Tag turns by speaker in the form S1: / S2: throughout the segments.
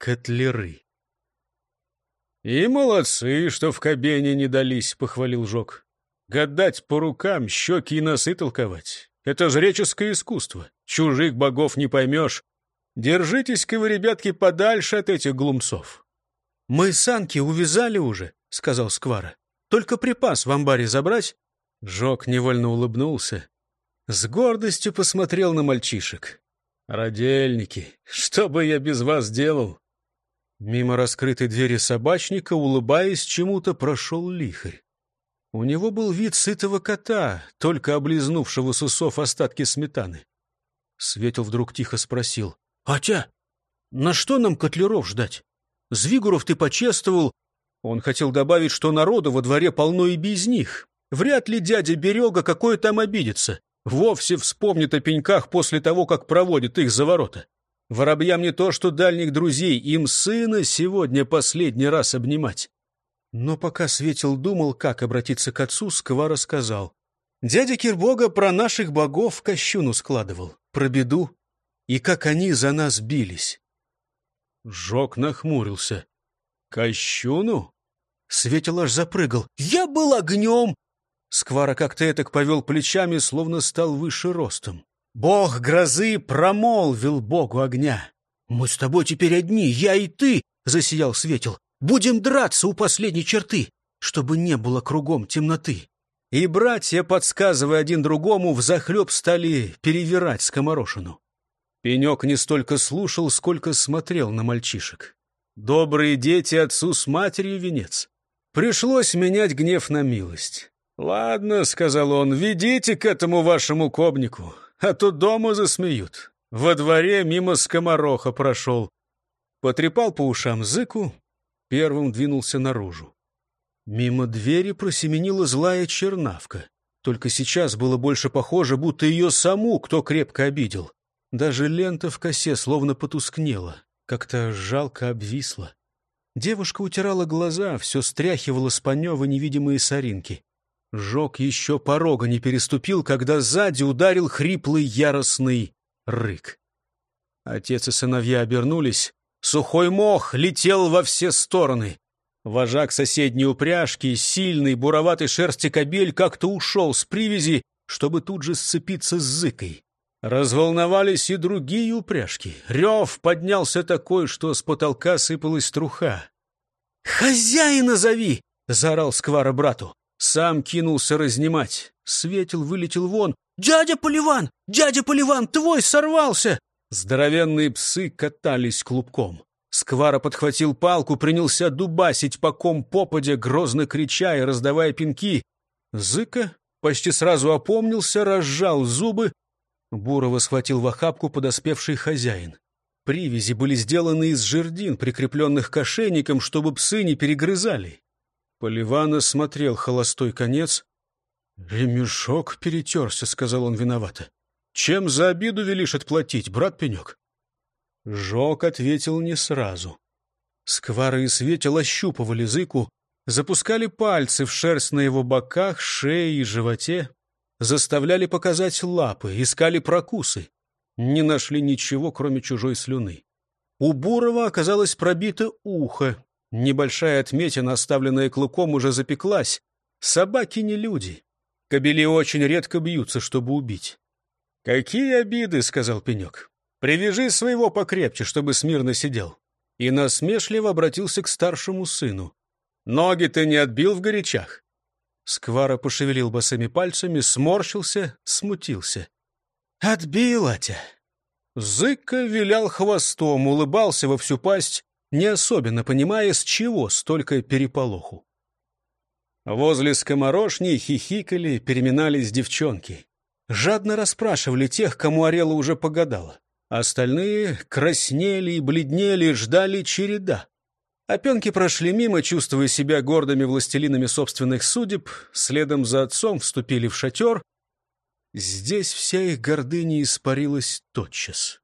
S1: котлеры. «И молодцы, что в кабине не дались», — похвалил Жок. «Гадать по рукам, щеки и носы толковать. Это жреческое искусство. Чужих богов не поймешь. Держитесь-ка вы, ребятки, подальше от этих глумцов».
S2: «Мы санки увязали уже», — сказал Сквара. «Только припас в амбаре забрать».
S1: Жок невольно улыбнулся. С гордостью посмотрел на мальчишек. «Родельники, что бы я без вас делал?» Мимо раскрытой двери собачника, улыбаясь чему-то, прошел лихарь. У него был вид сытого кота, только облизнувшего с усов остатки сметаны. Светил вдруг тихо спросил. — Атя, на что нам котлеров ждать? Звигуров ты почествовал. Он хотел добавить, что народу во дворе полно и без них. Вряд ли дядя Берега какой там обидится. Вовсе вспомнит о пеньках после того, как проводит их за ворота. Воробьям не то, что дальних друзей, им сына сегодня последний раз обнимать. Но пока Светил думал, как обратиться к отцу, Сква сказал: Дядя Кирбога про наших богов кощуну складывал, про беду, и как они за нас бились. Жок нахмурился. «Кощуну?» Светил аж запрыгал. «Я был огнем!» Сквара как-то этак повел плечами, словно стал выше ростом. Бог грозы промолвил богу огня. «Мы с тобой теперь одни, я и ты!» — засиял Светил. «Будем драться у последней черты, чтобы не было кругом темноты». И братья, подсказывая один другому, взахлеб стали перевирать скоморошину. Пенек не столько слушал, сколько смотрел на мальчишек. Добрые дети отцу с матерью венец. Пришлось менять гнев на милость. «Ладно», — сказал он, — «ведите к этому вашему кобнику а то дома засмеют. Во дворе мимо скомороха прошел. Потрепал по ушам зыку, первым двинулся наружу. Мимо двери просеменила злая чернавка. Только сейчас было больше похоже, будто ее саму кто крепко обидел. Даже лента в косе словно потускнела, как-то жалко обвисла. Девушка утирала глаза, все стряхивала с панева невидимые соринки. Жок еще порога не переступил, когда сзади ударил хриплый яростный рык. Отец и сыновья обернулись. Сухой мох летел во все стороны. Вожак соседней упряжки, сильный, буроватый шерсти кобель, как-то ушел с привязи, чтобы тут же сцепиться с зыкой. Разволновались и другие упряжки. Рев поднялся такой, что с потолка сыпалась труха. «Хозяина зови!» — заорал Сквара брату. Сам кинулся разнимать. Светил вылетел вон. «Дядя Поливан! Дядя Поливан, твой сорвался!» Здоровенные псы катались клубком. Сквара подхватил палку, принялся дубасить по ком попадя, грозно крича и раздавая пинки. Зыка почти сразу опомнился, разжал зубы. Бурова схватил в охапку подоспевший хозяин. Привязи были сделаны из жердин, прикрепленных к ошейникам, чтобы псы не перегрызали. Поливана смотрел холостой конец. «Ремешок перетерся», — сказал он виновато. «Чем за обиду велишь отплатить, брат Пенек?» Жок ответил не сразу. Сквары и Светил ощупывали зыку, запускали пальцы в шерсть на его боках, шее и животе, заставляли показать лапы, искали прокусы. Не нашли ничего, кроме чужой слюны. У Бурова оказалось пробито ухо, Небольшая отметина, оставленная клыком, уже запеклась. Собаки не люди. Кобели очень редко бьются, чтобы убить. «Какие обиды!» — сказал Пенек. «Привяжи своего покрепче, чтобы смирно сидел». И насмешливо обратился к старшему сыну. «Ноги ты не отбил в горячах?» Сквара пошевелил босыми пальцами, сморщился, смутился. «Отбил, Атя!» Зыка вилял хвостом, улыбался во всю пасть, не особенно понимая, с чего столько переполоху. Возле скоморошни хихикали, переминались девчонки. Жадно расспрашивали тех, кому Арела уже погадала. Остальные краснели и бледнели, ждали череда. Опенки прошли мимо, чувствуя себя гордыми властелинами собственных судеб, следом за отцом вступили в шатер. Здесь вся их гордыня испарилась тотчас.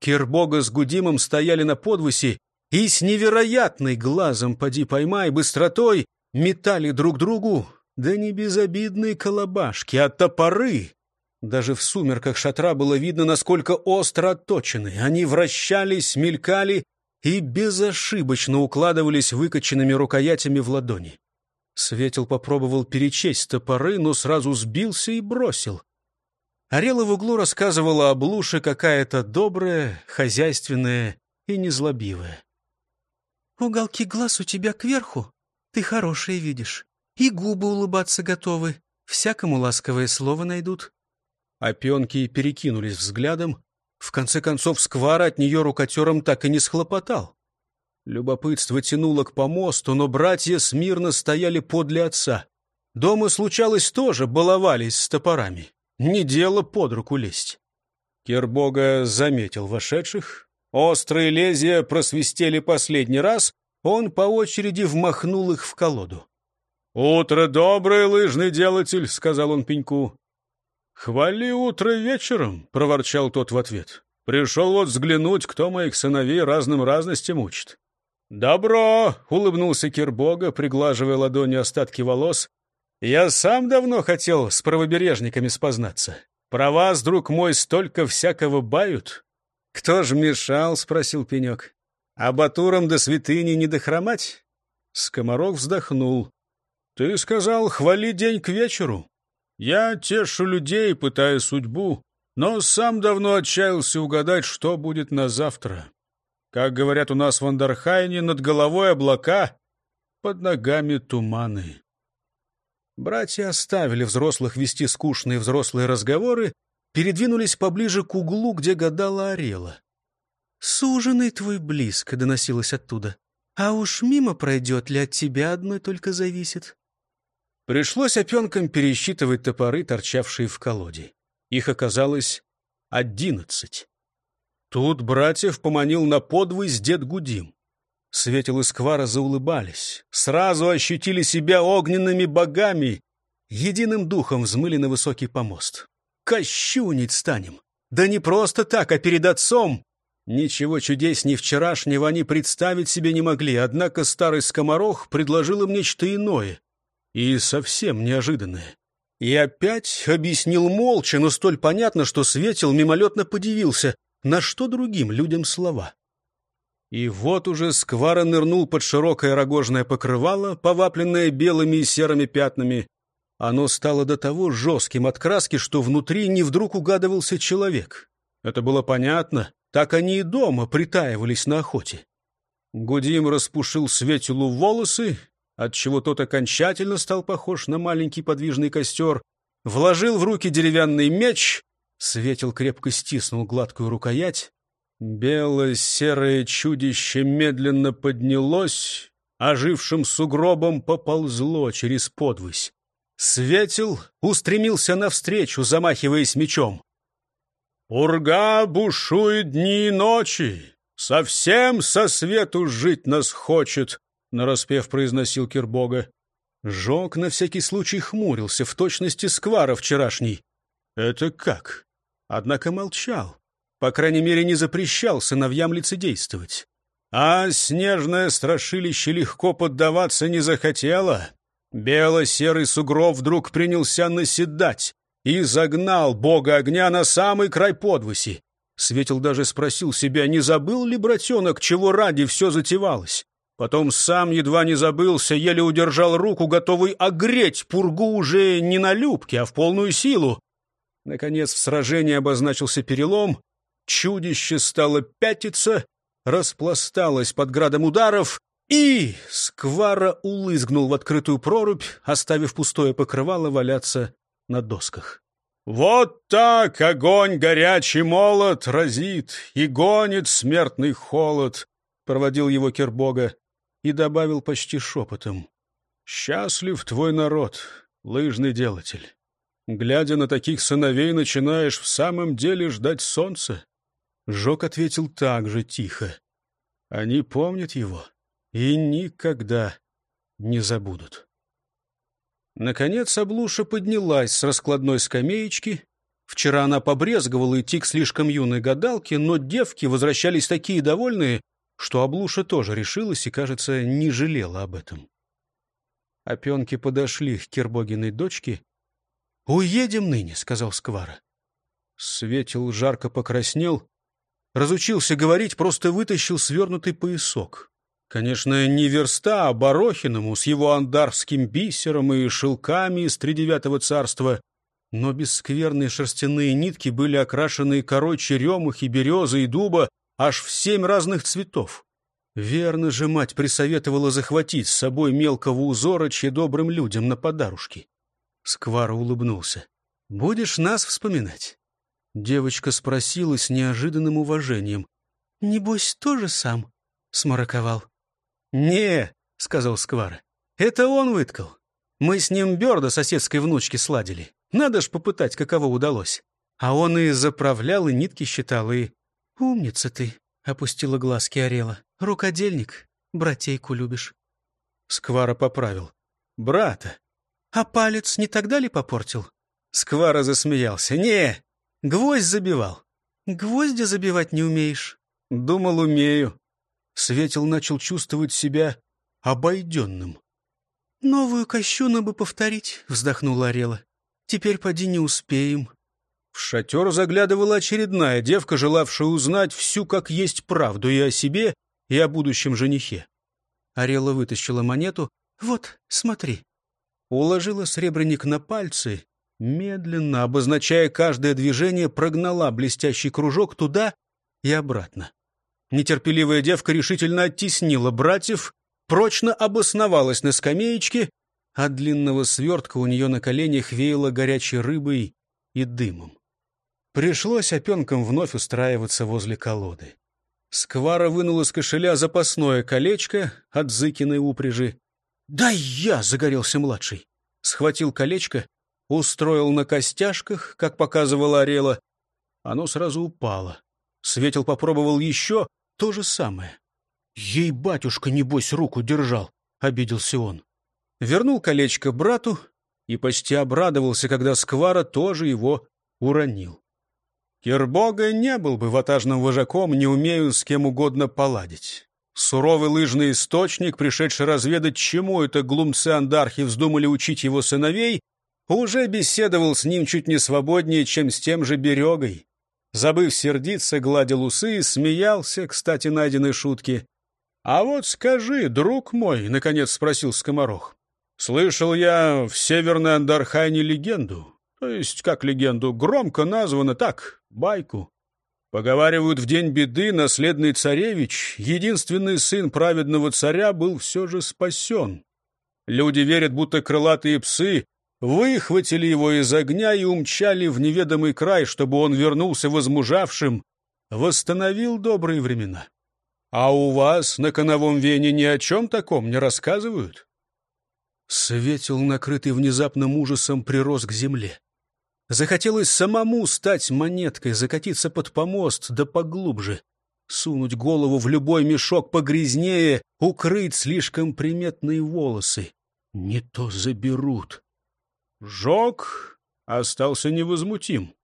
S1: Кирбога с Гудимом стояли на подвосе и с невероятной глазом поди поймай быстротой метали друг другу, да не безобидные колобашки, а топоры. Даже в сумерках шатра было видно, насколько остро отточены. Они вращались, мелькали, и безошибочно укладывались выкоченными рукоятями в ладони. Светил попробовал перечесть топоры, но сразу сбился и бросил. Орела в углу рассказывала об Луше какая-то добрая, хозяйственная и незлобивая.
S2: «Уголки глаз у тебя кверху, ты хорошее видишь, и губы улыбаться готовы, всякому ласковое слово найдут».
S1: Опенки перекинулись взглядом. В конце концов, сквара от нее рукотером так и не схлопотал. Любопытство тянуло к помосту, но братья смирно стояли подле отца. Дома случалось тоже, баловались с топорами. Не дело под руку лезть. Кербога заметил вошедших. Острые лезвия просвистели последний раз, он по очереди вмахнул их в колоду. «Утро доброе, лыжный делатель», — сказал он пеньку. «Хвали утро вечером», — проворчал тот в ответ. «Пришел вот взглянуть, кто моих сыновей разным разностям учит». «Добро!» — улыбнулся Кирбога, приглаживая ладонью остатки волос. «Я сам давно хотел с правобережниками спознаться. Про вас, друг мой, столько всякого бают». «Кто ж мешал?» — спросил Пенек. «А батурам до святыни не дохромать?» Скоморох вздохнул. «Ты сказал, хвали день к вечеру. Я тешу людей, пытая судьбу, но сам давно отчаялся угадать, что будет на завтра. Как говорят у нас в Андерхайне, над головой облака, под ногами туманы. Братья оставили взрослых вести скучные взрослые разговоры, передвинулись поближе к углу, где гадала Орела.
S2: «Суженый твой близко», — доносилось оттуда. «А уж мимо пройдет ли от тебя одной только зависит?»
S1: Пришлось опенкам пересчитывать топоры, торчавшие в колоде. Их оказалось одиннадцать. Тут братьев поманил на подвысь дед Гудим. Светил и Сквара заулыбались, сразу ощутили себя огненными богами, единым духом взмыли на высокий помост. Кощунить станем! Да не просто так, а перед отцом! Ничего чудесней вчерашнего они представить себе не могли, однако старый скоморох предложил им нечто иное и совсем неожиданное. И опять объяснил молча, но столь понятно, что Светил мимолетно подивился — на что другим людям слова? И вот уже сквара нырнул под широкое рогожное покрывало, повапленное белыми и серыми пятнами. Оно стало до того жестким от краски, что внутри не вдруг угадывался человек. Это было понятно, так они и дома притаивались на охоте. Гудим распушил Светилу волосы, отчего тот окончательно стал похож на маленький подвижный костер, вложил в руки деревянный меч Светил крепко стиснул гладкую рукоять. Бело-серое чудище медленно поднялось, ожившим сугробом поползло через подвысь. Светил устремился навстречу, замахиваясь мечом. «Урга бушует дни и ночи, совсем со свету жить нас хочет», — нараспев произносил Кирбога. Жок на всякий случай хмурился, в точности сквара вчерашний. «Это как? однако молчал. По крайней мере, не запрещал сыновьям лицедействовать. А снежное страшилище легко поддаваться не захотело. Бело-серый сугроб вдруг принялся наседать и загнал бога огня на самый край подвыси. Светил даже спросил себя, не забыл ли братенок, чего ради все затевалось. Потом сам едва не забылся, еле удержал руку, готовый огреть пургу уже не на любке, а в полную силу. Наконец в сражении обозначился перелом, чудище стало пятиться, распласталось под градом ударов, и сквара улызгнул в открытую прорубь, оставив пустое покрывало валяться на досках. «Вот так огонь горячий молот разит и гонит смертный холод», — проводил его Кербога и добавил почти шепотом. «Счастлив твой народ, лыжный делатель». Глядя на таких сыновей, начинаешь в самом деле ждать солнца. Жок ответил так же тихо. Они помнят его и никогда не забудут. Наконец Облуша поднялась с раскладной скамеечки. Вчера она побрезговала идти к слишком юной гадалке, но девки возвращались такие довольные, что Облуша тоже решилась и, кажется, не жалела об этом. Опенки подошли к Кирбогиной дочке «Уедем ныне», — сказал Сквара. Светил жарко покраснел. разучился говорить, просто вытащил свернутый поясок. Конечно, не верста, а Барохиному с его андарским бисером и шелками из тридевятого царства, но бесскверные шерстяные нитки были окрашены корой черемухи, березы и дуба аж в семь разных цветов. Верно же мать присоветовала захватить с собой мелкого узорочья добрым людям на подарушки. Сквара улыбнулся. «Будешь нас вспоминать?» Девочка спросила с неожиданным уважением. «Небось, тоже сам?» — смороковал. «Не», — сказал Сквара, — «это он выткал. Мы с ним Бёрда соседской внучки сладили. Надо ж попытать, каково удалось. А он и заправлял, и нитки считал, и...» «Умница ты», — опустила глазки Орела. «Рукодельник, братейку любишь». Сквара поправил. «Брата». «А палец не тогда ли попортил?» Сквара засмеялся. «Не, гвоздь забивал». «Гвозди забивать не умеешь?» «Думал, умею». Светил начал чувствовать себя обойденным. «Новую кощуну бы повторить», — вздохнула Орела. «Теперь поди не успеем». В шатер заглядывала очередная девка, желавшая узнать всю как есть правду и о себе, и о будущем женихе. Орела вытащила монету. «Вот, смотри». Уложила сребреник на пальцы, медленно, обозначая каждое движение, прогнала блестящий кружок туда и обратно. Нетерпеливая девка решительно оттеснила братьев, прочно обосновалась на скамеечке, а длинного свертка у нее на коленях веяло горячей рыбой и дымом. Пришлось опенкам вновь устраиваться возле колоды. Сквара вынул из кошеля запасное колечко от Зыкиной упряжи. «Дай я!» — загорелся младший. Схватил колечко, устроил на костяшках, как показывала Орела. Оно сразу упало. Светил попробовал еще то же самое. «Ей батюшка, небось, руку держал!» — обиделся он. Вернул колечко брату и почти обрадовался, когда Сквара тоже его уронил. Кирбога не был бы ватажным вожаком, не умею с кем угодно поладить. Суровый лыжный источник, пришедший разведать, чему это глумцы-андархи вздумали учить его сыновей, уже беседовал с ним чуть не свободнее, чем с тем же Берегой. Забыв сердиться, гладил усы и смеялся, кстати, найденной шутки. «А вот скажи, друг мой», — наконец спросил скоморох, — «слышал я в Северной Андархайне легенду, то есть, как легенду, громко названо так, байку. Поговаривают, в день беды наследный царевич, единственный сын праведного царя, был все же спасен. Люди верят, будто крылатые псы выхватили его из огня и умчали в неведомый край, чтобы он вернулся возмужавшим, восстановил добрые времена. А у вас на коновом вене ни о чем таком не рассказывают? Светил, накрытый внезапным ужасом, прирос к земле. Захотелось самому стать монеткой, закатиться под помост, да поглубже, сунуть голову в любой мешок погрязнее, укрыть слишком приметные волосы. Не то заберут. Жок остался невозмутим.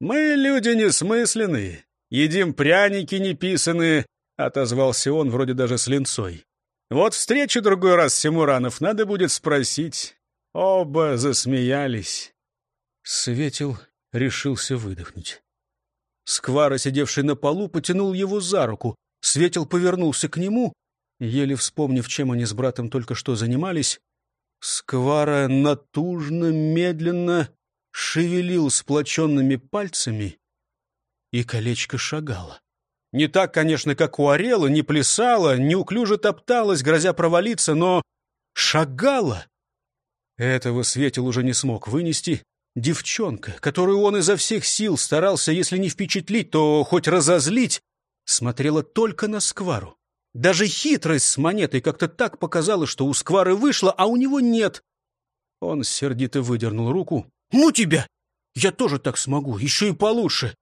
S1: «Мы люди несмысленные, едим пряники неписанные», — отозвался он вроде даже с линцой. «Вот встречу другой раз Симуранов надо будет спросить». Оба засмеялись. Светил решился выдохнуть. Сквара, сидевший на полу, потянул его за руку. Светил повернулся к нему, еле вспомнив, чем они с братом только что занимались. Сквара натужно, медленно шевелил сплоченными пальцами, и колечко шагало. Не так, конечно, как у Орела, не плясала, неуклюже топталась, грозя провалиться, но шагала. Этого Светил уже не смог вынести, Девчонка, которую он изо всех сил старался, если не впечатлить, то хоть разозлить, смотрела только на Сквару. Даже хитрость с монетой как-то так показала, что у Сквары вышла, а у него нет. Он сердито выдернул руку. «Ну тебя! Я тоже так смогу, еще и получше!»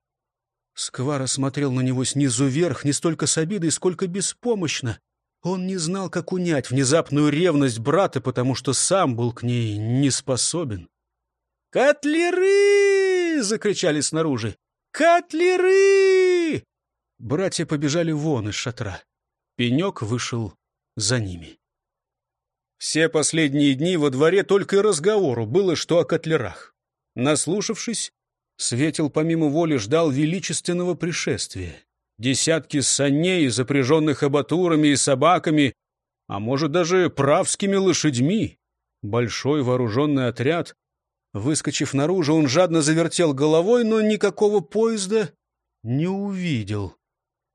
S1: Сквара смотрел на него снизу вверх не столько с обидой, сколько беспомощно. Он не знал, как унять внезапную ревность брата, потому что сам был к ней не способен. «Котлеры!» — закричали снаружи. «Котлеры!» Братья побежали вон из шатра. Пенек вышел за ними. Все последние дни во дворе только и разговору было, что о котлерах. Наслушавшись, Светил помимо воли ждал величественного пришествия. десятки саней, запряженных абатурами и собаками, а может даже правскими лошадьми. Большой вооруженный отряд. Выскочив наружу, он жадно завертел головой, но никакого поезда не увидел.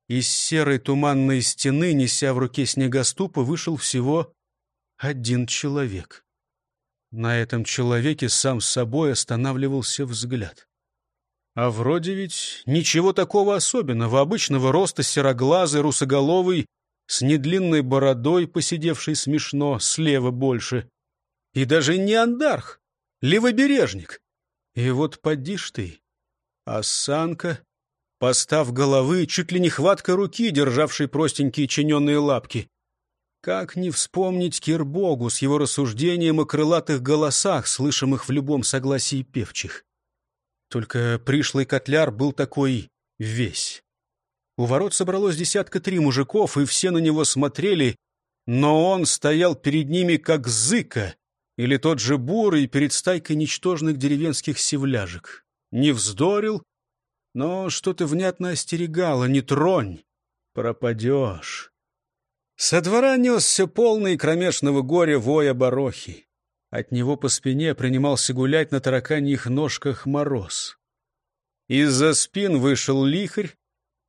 S1: Из серой туманной стены, неся в руке снегоступы, вышел всего один человек. На этом человеке сам с собой останавливался взгляд. А вроде ведь ничего такого особенного. Обычного роста сероглазый, русоголовый, с недлинной бородой, посидевший смешно, слева больше. И даже не андарх, левобережник. И вот поди ж ты, осанка, постав головы, чуть ли не хватка руки, державшей простенькие чиненные лапки. Как не вспомнить Кирбогу с его рассуждением о крылатых голосах, слышимых в любом согласии певчих? Только пришлый котляр был такой весь. У ворот собралось десятка три мужиков, и все на него смотрели, но он стоял перед ними как зыка, или тот же бурый перед стайкой ничтожных деревенских севляжек. Не вздорил, но что-то внятно остерегало. Не тронь, пропадешь. Со двора несся полный кромешного горя воя барохи. От него по спине принимался гулять на тараканьих ножках мороз. Из-за спин вышел лихарь,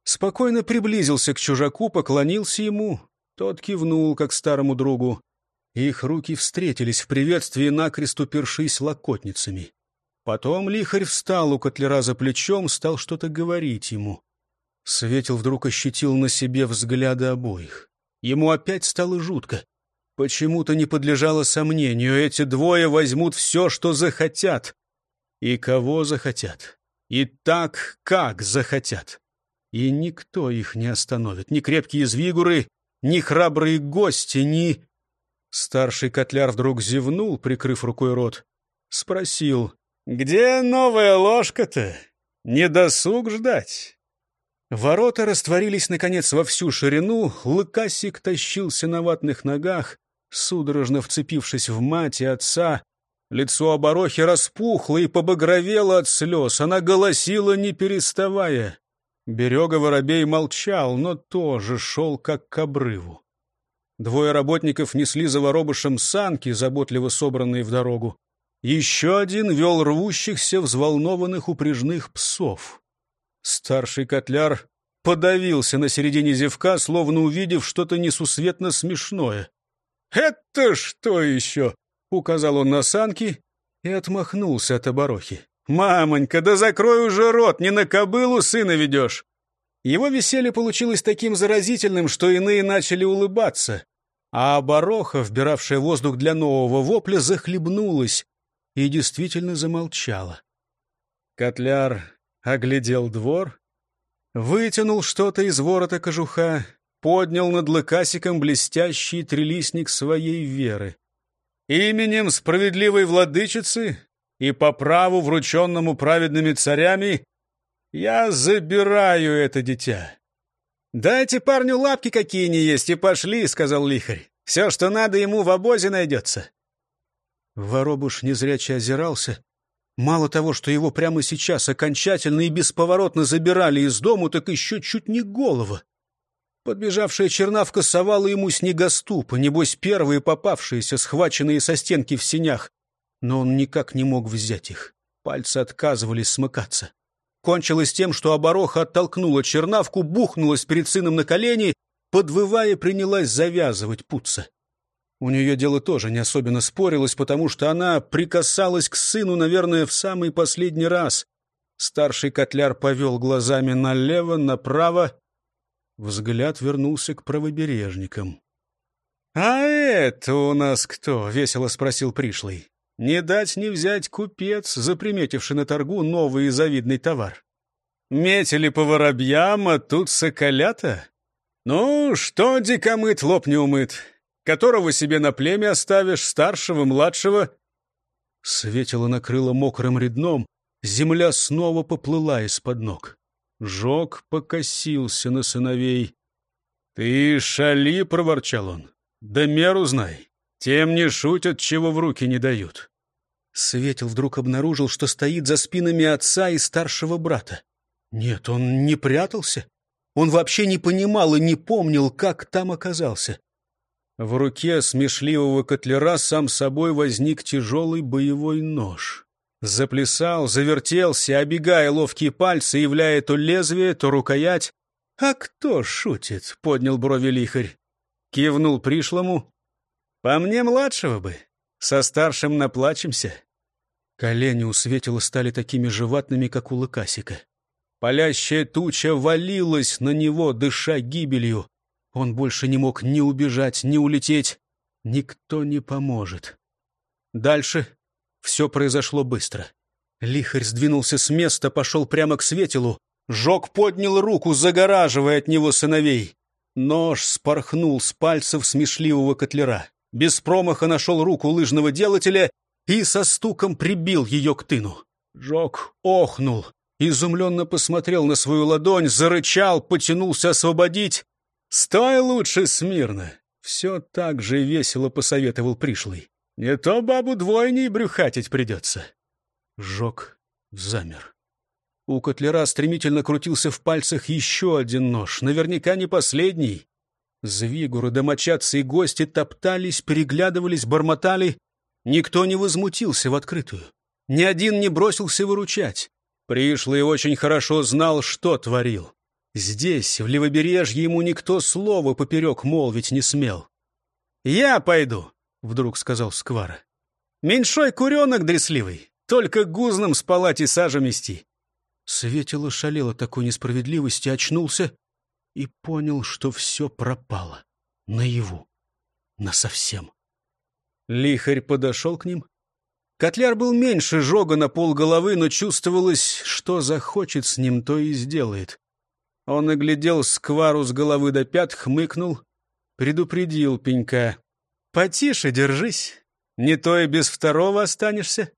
S1: спокойно приблизился к чужаку, поклонился ему. Тот кивнул, как старому другу. Их руки встретились в приветствии, накрест упершись локотницами. Потом лихарь встал у котлера за плечом, стал что-то говорить ему. Светил вдруг ощутил на себе взгляды обоих. Ему опять стало жутко. Почему-то не подлежало сомнению, эти двое возьмут все, что захотят. И кого захотят. И так, как захотят. И никто их не остановит. Ни крепкие звигуры, ни храбрые гости, ни... Старший котляр вдруг зевнул, прикрыв рукой рот. Спросил, «Где новая ложка-то? Не досуг ждать?» Ворота растворились, наконец, во всю ширину, лыкасик тащился на ватных ногах, судорожно вцепившись в мать и отца. Лицо оборохи распухло и побагровело от слез, она голосила, не переставая. Берега воробей молчал, но тоже шел как к обрыву. Двое работников несли за воробышем санки, заботливо собранные в дорогу. Еще один вел рвущихся, взволнованных упряжных псов. Старший котляр подавился на середине зевка, словно увидев что-то несусветно смешное. «Это что еще?» — указал он на санки и отмахнулся от оборохи. «Мамонька, да закрой уже рот, не на кобылу сына ведешь!» Его веселье получилось таким заразительным, что иные начали улыбаться, а обороха, вбиравшая воздух для нового вопля, захлебнулась, и действительно замолчала. Котляр оглядел двор, вытянул что-то из ворота кожуха, поднял над лыкасиком блестящий трелисник своей веры. «Именем справедливой владычицы и по праву, врученному праведными царями, я забираю это дитя». «Дайте парню лапки какие ни есть и пошли», — сказал лихарь. «Все, что надо, ему в обозе найдется». Воробуш незряче озирался. Мало того, что его прямо сейчас окончательно и бесповоротно забирали из дому, так еще чуть не голова. Подбежавшая чернавка совала ему снегоступы, небось первые попавшиеся, схваченные со стенки в синях. Но он никак не мог взять их. Пальцы отказывались смыкаться. Кончилось тем, что обороха оттолкнула чернавку, бухнулась перед сыном на колени, подвывая, принялась завязывать путца. У нее дело тоже не особенно спорилось, потому что она прикасалась к сыну, наверное, в самый последний раз. Старший котляр повел глазами налево, направо. Взгляд вернулся к правобережникам. — А это у нас кто? — весело спросил пришлый. — Не дать не взять купец, заприметивший на торгу новый и завидный товар. Метили по воробьям, а тут соколята? Ну, что дикомыт лоб не умыт? Которого себе на племя оставишь, старшего, младшего?» Светило накрыло мокрым редном, земля снова поплыла из-под ног. Жог покосился на сыновей. «Ты шали!» — проворчал он. «Да меру знай. Тем не шутят, чего в руки не дают». Светил вдруг обнаружил, что стоит за спинами отца и старшего брата. Нет, он не прятался. Он вообще не понимал и не помнил, как там оказался. В руке смешливого котлера сам собой возник тяжелый боевой нож. Заплясал, завертелся, обегая ловкие пальцы, являя то лезвие, то рукоять. «А кто шутит?» — поднял брови лихарь. Кивнул пришлому. «По мне младшего бы. Со старшим наплачемся». Колени у Светила стали такими же как у Лыкасика. Палящая туча валилась на него, дыша гибелью. Он больше не мог ни убежать, ни улететь. Никто не поможет. Дальше все произошло быстро. Лихарь сдвинулся с места, пошел прямо к светилу. Жог поднял руку, загораживая от него сыновей. Нож спорхнул с пальцев смешливого котлера. Без промаха нашел руку лыжного делателя и со стуком прибил ее к тыну. Жог охнул, изумленно посмотрел на свою ладонь, зарычал, потянулся освободить. «Стой лучше смирно!» Все так же весело посоветовал пришлый. «Не то бабу двойней брюхатить придется». Жог замер. У котлера стремительно крутился в пальцах еще один нож, наверняка не последний. Звигуры, домочадцы и гости топтались, переглядывались, бормотали. Никто не возмутился в открытую. Ни один не бросился выручать. Пришлый очень хорошо знал, что творил. Здесь, в левобережье, ему никто слова поперек молвить не смел. «Я пойду», — вдруг сказал Сквара. «Меньшой куренок дресливый, только гузном спалать и сажу мести». Светило шалело такой несправедливости, очнулся и понял, что все пропало. Наяву. Насовсем. Лихарь подошел к ним. Котляр был меньше жога на пол головы, но чувствовалось, что захочет с ним, то и сделает. Он оглядел сквару с головы до пят, хмыкнул, предупредил пенька. «Потише держись, не то и без второго останешься».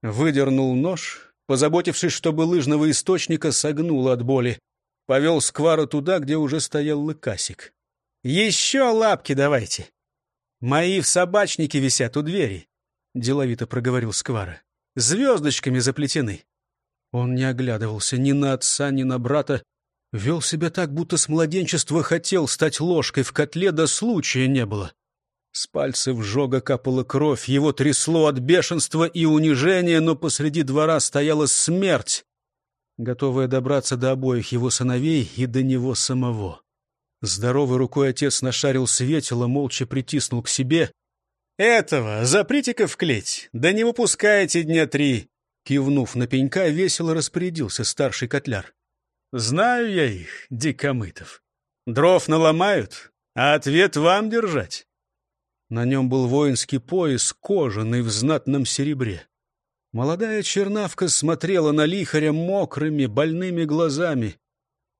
S1: Выдернул нож, позаботившись, чтобы лыжного источника согнуло от боли. Повел сквару туда, где уже стоял лыкасик. «Еще лапки давайте! Мои в собачнике висят у двери», — деловито проговорил сквара. «Звездочками заплетены». Он не оглядывался ни на отца, ни на брата, Вел себя так, будто с младенчества хотел стать ложкой в котле, да случая не было. С пальцев жога капала кровь, его трясло от бешенства и унижения, но посреди двора стояла смерть, готовая добраться до обоих его сыновей и до него самого. Здоровой рукой отец нашарил светило, молча притиснул к себе. «Этого заприте-ка клеть, да не выпускайте дня три!» Кивнув на пенька, весело распорядился старший котляр. Знаю я их, дикомытов. Дров наломают, а ответ вам держать. На нем был воинский пояс, кожаный в знатном серебре. Молодая чернавка смотрела на лихаря мокрыми, больными глазами.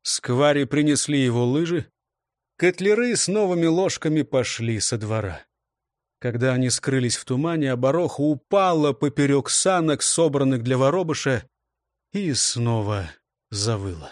S1: Сквари принесли его лыжи. Котлеры с новыми ложками пошли со двора. Когда они скрылись в тумане, обороха упала поперек санок, собранных для воробыша, и снова завыла.